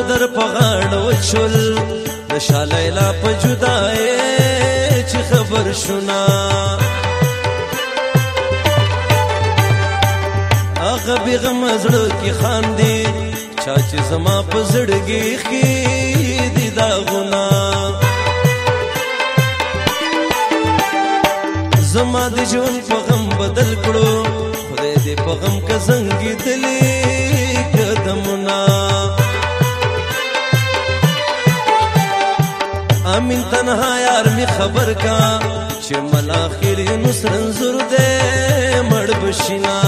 ګودر په غاړه وچول د شالیلا په جدای چې خبر شونه هغه بغم زړه کې خاندي چا چې زما په زړګي کې دي دا غنا زما د ژوند په غم بدل کړو خدای دې په غم کې زنګ دلې من تنها یار می خبر کا چې مل اخر نسرن زور دې مړ بشینا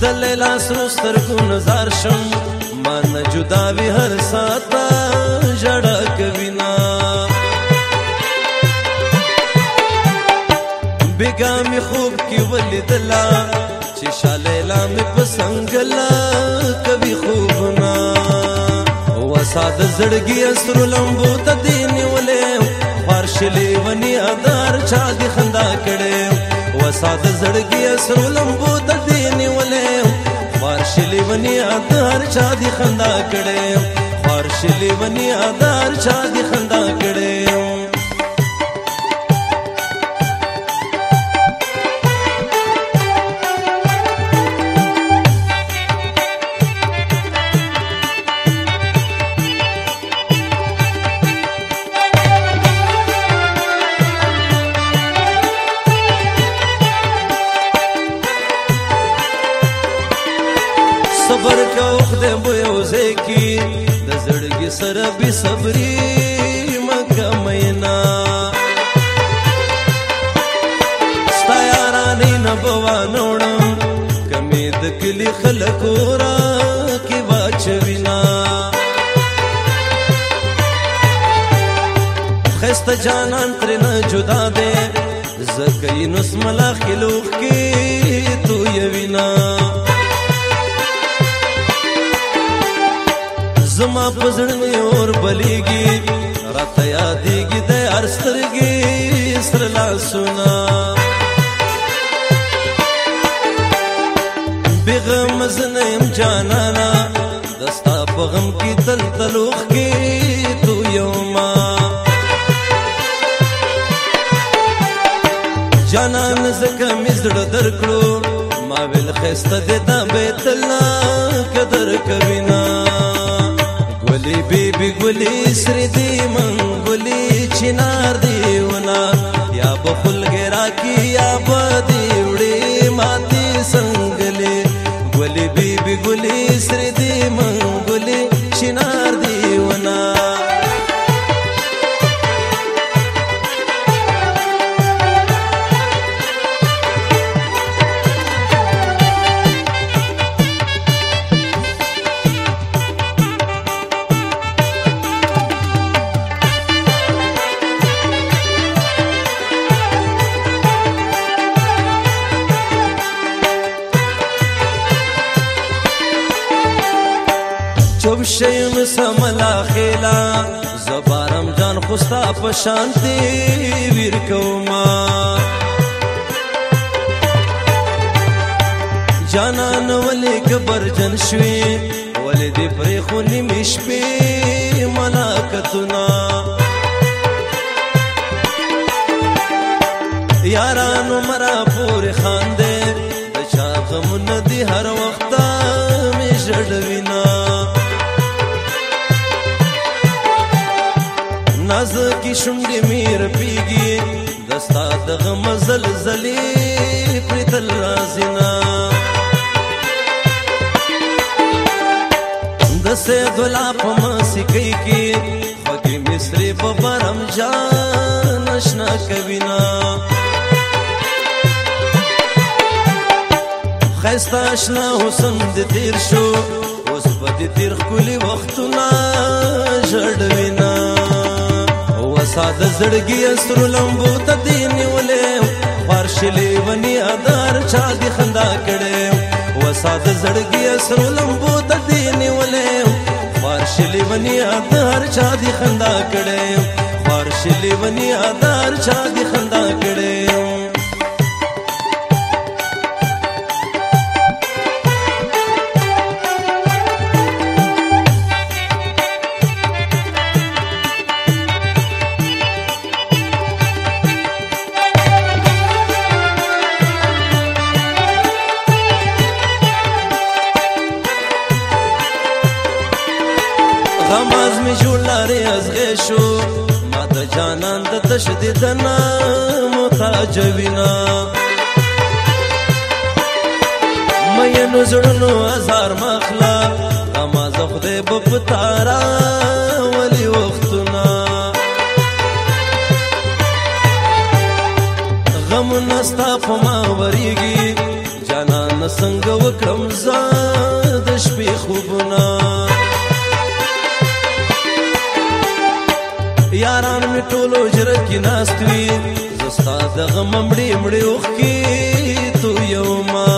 دل لا سر ستر کو نظر شم مان جدا وی هر ساتا جړک وینا بیگا می خوب کی ولیدلا چې شالیلا می پسنگلا ساده زړګي اسرو لمبو ته دی نیولې ورشلې ونی ادار چا دی خندا کړې و ساده زړګي اسرو لمبو ته دی نیولې ورشلې ونی ادار چا دی خندا کړې ورشلې ونی ادار چا دی خندا کړې سره به صبري مکه مینا ستایارا نه نبوانوړم کمې د کلی خلکو را کې واچوینا خست جانان تر نه جدا ده زکه نسملا خلوخ کې تو یوینا زما پزړ می اور بلیږي راته یادېږي د ارسترګي سر لاسونه بغم زنم جانانا دستا په غم کې تل تلوخ کې تو یوما جانان زکه مزړه درکړو ما ویل خسته دې د سر دی منګولي چنار دی ونا یا بخل ګرا کی یا بدی وړي ماتي څنګه سملا خیلا زبارم جان خوستا په شانتي ویر کوما جانان ولې قبر جن شوي ولې دې پرې خو نیمش په ملاکتنا یارانو مرا پور خاندې د چا غم ندي هر وخت مې ژړوي ناز کی شونډې مې رپیږي دستا د غم زلزلې پر تل رازینا دسه ګلاب ماسکی کی خوږې مصری په برم جان نشنا کوینا خستا آشنا حسن دې تیر شو اوس په دې تیر خولي وختونه ژړوینا ساده زړګي استر لمبو ته دی نیولې ورشلې ونی ادار چا دی خندا کړې و ساده زړګي استر لمبو ته دی نیولې ورشلې ونی ادار چا دی خندا کړې ورشلې ونی ادار چا دی خندا کړې لارې از غېشو ما د جانان د تشدیدنا محتاج وینا مې نو زړونو ازار مخلا اما زه خدای په تارا ولي وختونه غم نستا په ما وريږي جانان څنګه وکړم زاد شپې خوبونه یاران می ټولو جره کې ناستوي زستا د غم مړې مړې اوخ کې تو یو ما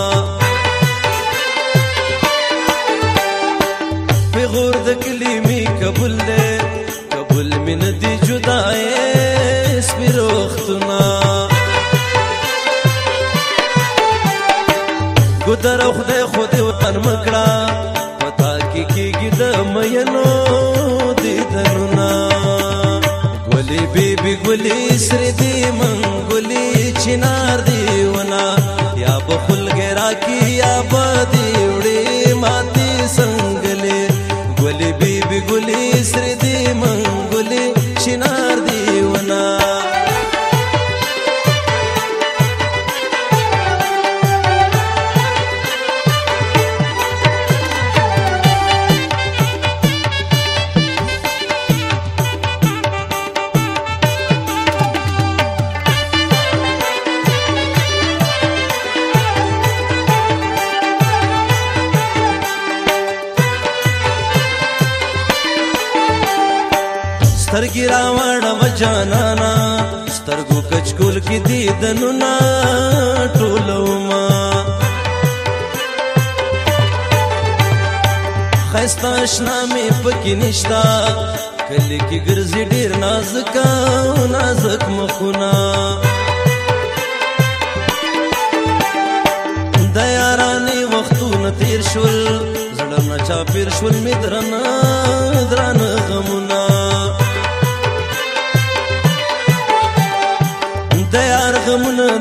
په غور د کلی می قبول دې قبول من دې جدای سپروختنا ګدر خدای خدای وطن مکړه श्री श्रीदी मंगुली चिनार देवना या बफुल गेरा की या देवडे माती संगले गुली बीबी गुली श्रीदी سترګې راوړه و جانانا سترګو کچکول کې دې دنونا ټولوما خستا شنا مې پکې نشتا کلی کې ګرځي ډیر نازکا نازک مخونه د یارانې وختونه تیر شول زړه نه چا پیر شول مې درنه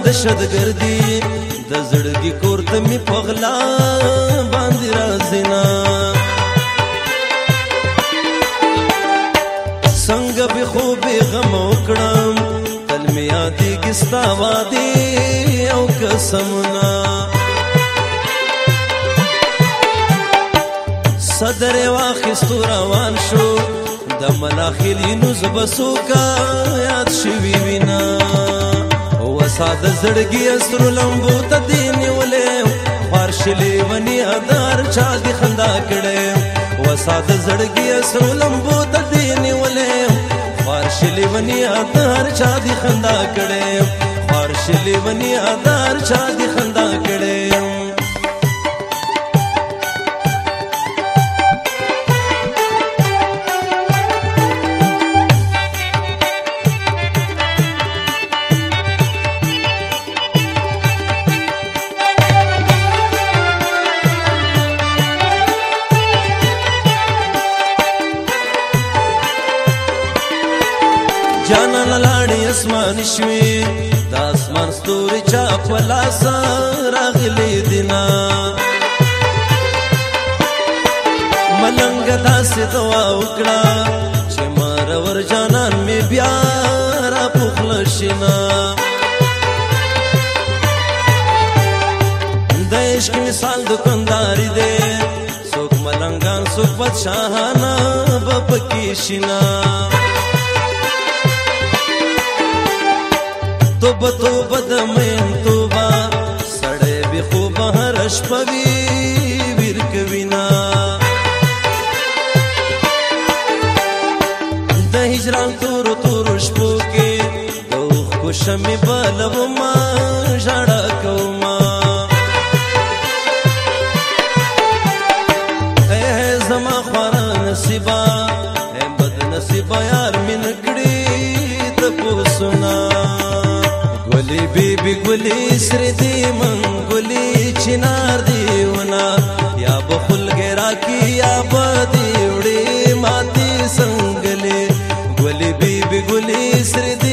د شد ګردي د زړګي کور ته می پغلا باندې راځینا څنګه به خوب غم وکړم تل می یادې کستا وادي او قسمنا صدر واخست روان شو د ملاخلینو زبسوکا یاد شوی وینا د زړګي استرو لمبو ته دی نیولې پارشلې ونی ادار چا دی خندا کړې وسا د زړګي استرو لمبو ته دی نیولې پارشلې ونی ادار چا دی خندا کړې پارشلې ونی ادار چا دی خندا کړې جانا لاړې اسمان شوي د اسمان ستوري چا په لاس راغلي دینا ملنګ داسې دوا وکړه چې مار ور جانان می بیا را پخله شینا د عشق مثال دکانداري دی څوک ملنګان څوک بادشاہانه په پکې شینا توبه توبه د مېن توبه سړې به خو بهر شپوي ویر کوینا د هجران تور تور شپو کې دوه خوشمه بلو ما ژړا کوما اے زما خور نصیبا اے بد نصیبا یار من کړي ته پوسنا ګلې بیبي ګلې سر دې من ګلې چنار دی ونا یا بخل ګرا کی یا بدی وړې ماتي څنګه ګلې بیبي ګلې سر دې